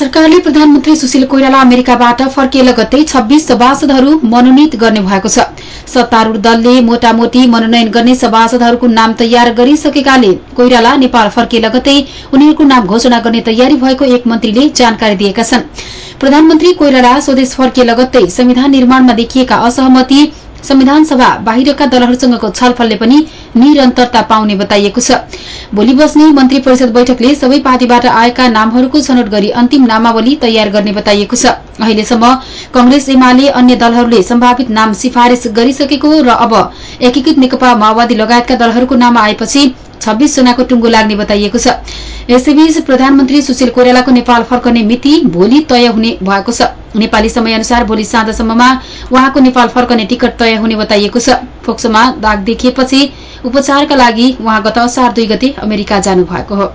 सरकारले प्रधानमन्त्री सुशील कोइराला अमेरिकाबाट फर्किए लगत्तै छब्बीस सभासदहरू मनोनित गर्ने भएको छ। सत्तारूढ़ दलले मोटामोटी मनोनयन गर्ने सभासदहरूको नाम तयार गरिसकेकाले कोइराला नेपाल फर्किए लगत्तै उनीहरूको नाम घोषणा गर्ने तयारी भएको एक मन्त्रीले जानकारी दिएका छन्। प्रधानमन्त्री कोइराला स्वदेश फर्किए लगत्तै संविधान निर्माणमा देखिएका असहमति संविधान सभा बाहिरका दलहरूसँगको छलफलले पनि निरन्तरता पाउने बताइएको छ। भोलि बस्ने मन्त्री परिषद बैठकले सबै पार्टीबाट आएका नामहरूको छनौट गरी अन्तिम नामावली तयार गर्ने बताइएको छ। अहिलेसम्म कंग्रेस एमाले अन्य दलहरूले सम्भावित नाम सिफारिश गरिसकेको र अब एकीकृत नेकपा माओवादी लगायतका दलहरूको नाम आएपछि छब्बीस जनाको टुङ्गो लाग्ने बताइएको छ। यसैबीच प्रधानमन्त्री सुशील कोइरालाको नेपाल फर्कने मिति भोलि तय हुने भएको छ। नेपाली समय अनुसार भोलि साँझसम्ममा उहाँको नेपाल फर्कने टिकट तय हुने बताइएको छ। फोक्सोमा दाग देखिएपछि उपचारका लागि उहाँ गत असार दुई गते अमेरिका जानुभएको हो।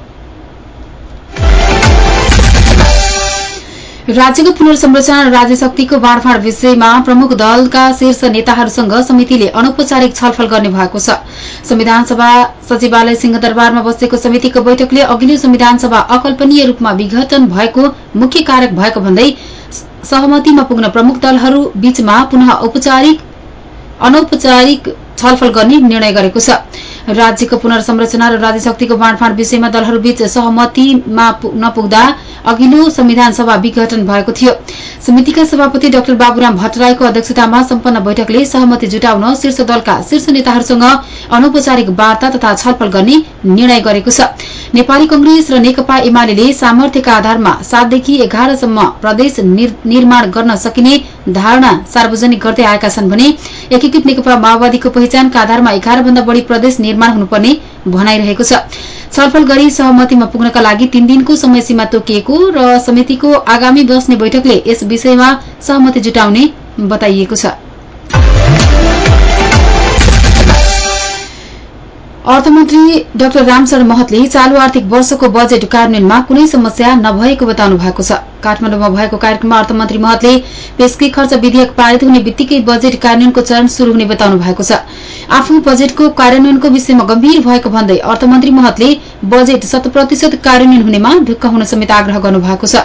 राज्यको पुनर्संरचना राज्य शक्तिको बाँडफाँड विषयमा प्रमुख दलका शीर्ष नेताहरूसँग समितिले अनौपचारिक छलफल गर्ने भएको छ। संविधान सभा सचिवालय सिंहदरबारमा बसेको समितिको बैठकले अघिल्लो संविधान सभा अकल्पनीय रूपमा विघटन भएको मुख्य कारक भएको भन्दै सहमतिमा पुग्न प्रमुख दलहरू बीचमा पुनः औपचारिक अनौपचारिक छलफल गर्ने निर्णय गरेको छ। राज्यको पुनर्संरचना र राज्य शक्तिको बाँडफाँड विषयमा दलहरूबीच सहमतिमा नपुग्दा अघिल्लो संविधान सभा विघटन भएको थियो। समितिका सभापति डाक्टर बाबुराम भट्टराईको अध्यक्षतामा सम्पन्न बैठकले सहमति जुटाउन शीर्ष दलका शीर्ष नेताहरूसँग अनौपचारिक वार्ता तथा छलफल गर्ने निर्णय गरेको छ। नेपाली कंग्रेस र नेकपा एमाले सामर्थ्यका आधारमा सातदेखि एघारसम्म प्रदेश निर्माण गर्न सकिने धारणा सार्वजनिक गर्दै आएका छन् भने एकीकृत नेकपा माओवादीको पहिचानका आधारमा एघार भन्दा बढ़ी प्रदेश निर्माण हुनुपर्ने भनाइरहेको छ। छलफल गरी सहमतिमा पुग्नका लागि तीन दिनको समय सीमा तोकिएको र समितिको आगामी बस्ने बैठकले यस विषयमा सहमति जुटाउने बताइएको छ। अर्थमन्त्री डाक्टर रामशरण महतले चालू आर्थिक वर्षको बजेट कार्यान्वयनमा कुनै समस्या नभएको बताउनु भएको छ। काठमाडौँमा भएको कार्यक्रममा अर्थमन्त्री महतले पेशकी खर्च विधेयक पारित हुने बित्तिकै बजेट कार्यान्वयनको चरण शुरू हुने बताउनु भएको छ। आफू बजेटको कार्यान्वयनको विषयमा गम्भीर भएको भन्दै अर्थमन्त्री महतले बजेट शत प्रतिशत कार्यान्वयन हुनेमा ढुक्क हुन समेत आग्रह गर्नुभएको छ।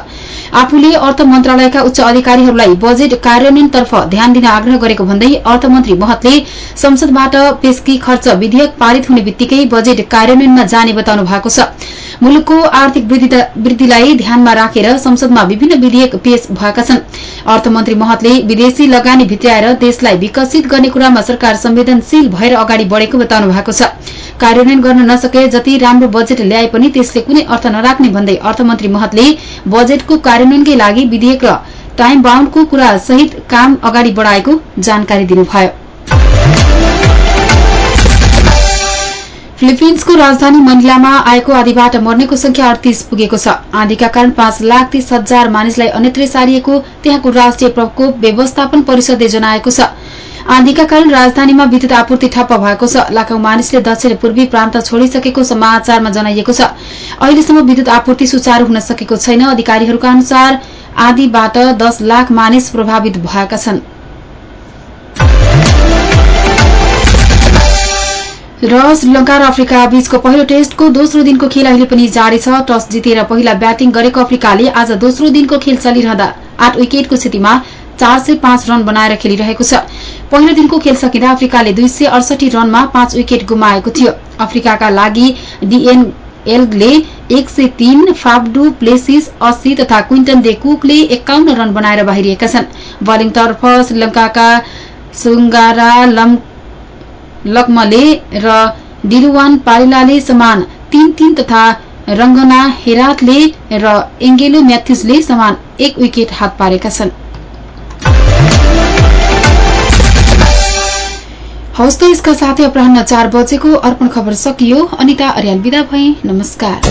आफूले अर्थ मन्त्रालयका उच्च अधिकारीहरूलाई बजेट कार्यान्वयनतर्फ ध्यान दिन आग्रह गरेको भन्दै अर्थमन्त्री महतले संसदबाट पेशकी खर्च विधेयक पारित हुने बित्तिकै बजेट कार्यान्वयनमा जाने बताउनु भएको छ। मुलुकको आर्थिक वृद्धिलाई ध्यानमा राखेर संसदमा विभिन्न विधेयक पेश भएका छन्। अर्थमन्त्री महतले विदेशी लगानी भित्राएर देशलाई विकसित गर्ने कुरामा सरकार संवेदनशील भएर अगाडि बढ़ेको बताउनु भएको छ। कार्यान्वयन गर्न नसके जति राम्रो बजेट ल्याए पनि त्यसले कुनै अर्थ नराख्ने भन्दै अर्थमन्त्री महतले बजेटको कार्यान्वयनकै लागि विधेयक र टाइम बााउण्डको कुरा सहित काम अगाडि बढ़ाएको जानकारी दिनुभयो। फिलिपिन्सको राजधानी मनिलामा आएको आधीबाट मर्नेको संख्या अडतिस पुगेको छ। आँधीका कारण पाँच लाख तीस हजार मानिसलाई अन्यत्र सारिएको त्यहाँको राष्ट्रिय प्रकोप व्यवस्थापन परिषदले जनाएको छ। आँधीका कारण राजधानीमा विद्युत आपूर्ति ठप्प भएको छ। लाखौं मानिसले दक्षिण पूर्वी प्रान्त छोडिसकेको समाचारमा जनाइएको छ। अहिलेसम्म विद्युत आपूर्ति सुचारू हुन सकेको छैन। अधिकारीहरूका अनुसार आँधीबाट दश लाख मानिस प्रभावित भएका छन्। र श्रीलंका र अफ्रिका बीचको पहिलो टेस्टको दोस्रो दिनको खेल अहिले पनि जारी छ। टस जितेर पहिला ब्याटिङ गरेको अफ्रिकाले आज दोस्रो दिनको खेल चलिरहँदा आठ विकेटको स्थितिमा चार सय पाँच रन बनाएर खेलिरहेको छ। पहिलो दिनको खेल सकिँदा अफ्रिकाले दुई सय अडसठी रनमा पाँच विकेट गुमाएको थियो। अफ्रिकाका लागि डीएनएलले एक सय तीन फाब्डु प्लेसिस अस्सी तथा क्विन्टन दे कुकले एकाउन्न रन बनाएर बाहिरिएका छन्। बलिङतर्फ श्रीलंका सुङ्गारा लक्मले र डिलुवान पालिलाले समान तीन तीन तथा रंगना हेरातले र एङ्गेलो म्याथ्युजले समान एक विकेट हात पारेका छन्। हौस् त यसका साथै अपराह चार बजेको अर्पण खबर सकियो। अनिता अर्याल विदा भए। नमस्कार।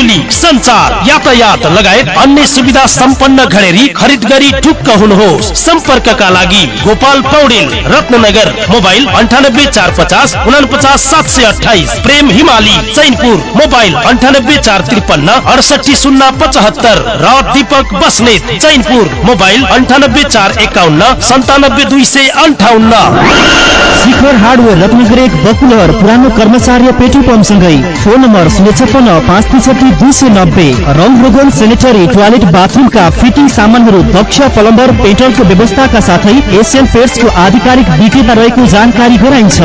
संचार यातायात लगायत अन्य सुविधा सम्पन्न घडेरी खरिद गरी ढुक्क हुनुहोस्। सम्पर्कका लागि गोपाल पौडेल रत्ननगर मोबाइल अन्ठानब्बे चार पचास उनपचास सात सय अठाइस प्रेम हिमाली चैनपुर मोबाइल अन्ठानब्बे चार त्रिपन्न अडसठी शून्य पचहत्तर। र दीपक बस्नेत चैनपुर मोबाइल अन्ठानब्बे चार एकाउन्न सन्तानब्बे दुई सय अन्ठाउन्न। शिखर हार्डवेयर रत्नगर एक बकुलर पुरानो कर्मचार्य पेट्रोल पम्पसँगै। फोन नम्बर शून्य छप्पन्न पाँच त्रिसठी दुई सय नब्बे। रङ रोगन सेनेटरी टोयलेट बाथरुमका फिटिङ सामानहरू दक्ष प्लम्बर पेट्रोलको व्यवस्थाका साथै एसियन पेट्सको आधिकारिक विक्रेता रहेको जानकारी गराइन्छ।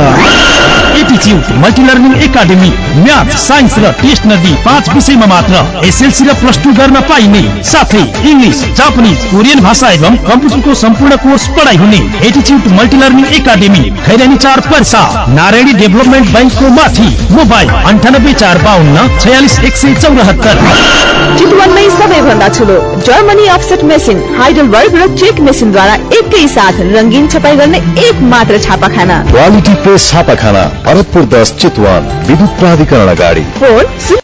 Multi learning academy math science र टेस्ट नदी पाँच विषयमा मात्र एसएलसी र प्लस टू गर्न पाइने। साथै इङ्ग्लिस जापानिज कोरियन भाषा एवं कम्प्युटरको सम्पूर्ण कोर्स पढाइ हुने। एटिच्युड मल्टिलर्निङ एकाडेमी खैरानी चार पर्सा। नारायणी डेभलपमेन्ट ब्याङ्कको माथि मोबाइल अन्ठानब्बे चार बाहन्न छयालिस एक सय चौरात्तर। चितवनमै सबैभन्दा ठुलो जर्मनी अफसेट मेसिन हाइडलबर्ग र चेक मेसिनद्वारा एकै साथ रङ्गीन छपाई गर्ने एक मात्र छापाखाना। क्वालिटी प्रेस छापाखाना भरतपुर दस चितवन विद्युत प्राधिकरण अगाडि। फोन